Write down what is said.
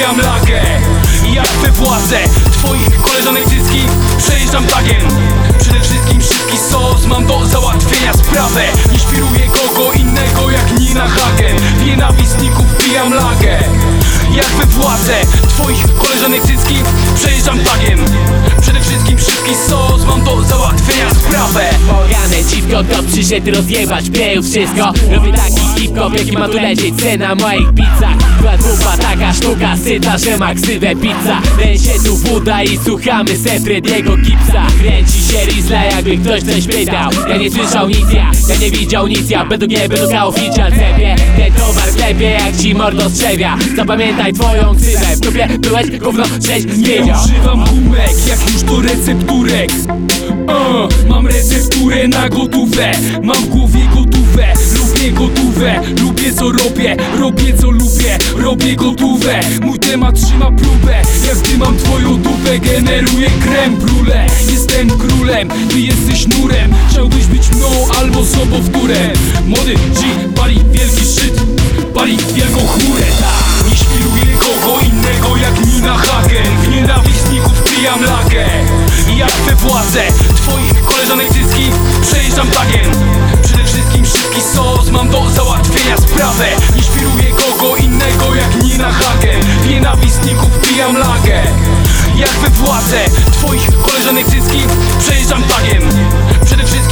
Wbijam lagę. Jak wypłacę Twoich koleżanek cycki Przejeżdżam tagiem. Przede wszystkim szybki sos Mam do załatwienia sprawę. Nie świruję kogo innego jak Nina Hagen. W nienawistników pijam lagę. Jak wypłacę Twoich koleżanek cycki Przejeżdżam tagiem. Przede wszystkim szybki sos Mam do załatwienia sprawę. Poranę ci w kąt przyszedł rozjebać Pieł wszystko. Robię tak hip-hop jaki ma tu lecieć Cena moich pizzach. Była dwupa taka sztuka syta, że ma ksywę pizza. Ten się tu buda i słuchamy se Frediego Gipsa. Kręci się Rizla jakby ktoś coś pytał. Ja nie słyszał nic ja, ja nie widział nic ja Będą nie będą grał oficjal cepie. Ten towar klepie jak ci mordo strzewia. Zapamiętaj twoją ksywę. W grupie byłeś gówno sześć wiedział używam gumek, jak już do recepturek. Mam recepturę na gotówę. Mam w głowie Lubię co robię Robię co lubię. Robię gotówę. Mój temat trzyma próbę. Jak mam twoją dupę Generuję krem brule. Jestem królem Ty jesteś nurem. Chciałbyś być mną albo sobowtórem Młody G pali wielki szczyt Pali wielką chmurę. Nie świruję kogo innego jak Nina Hagen W nienawistników pijam lagę. I jak we władzę Twoich koleżanek cycki Przejeżdżam tagiem lagę Jak we władzę Twoich koleżanek cycki Przejeżdżam tagiem Przede wszystkim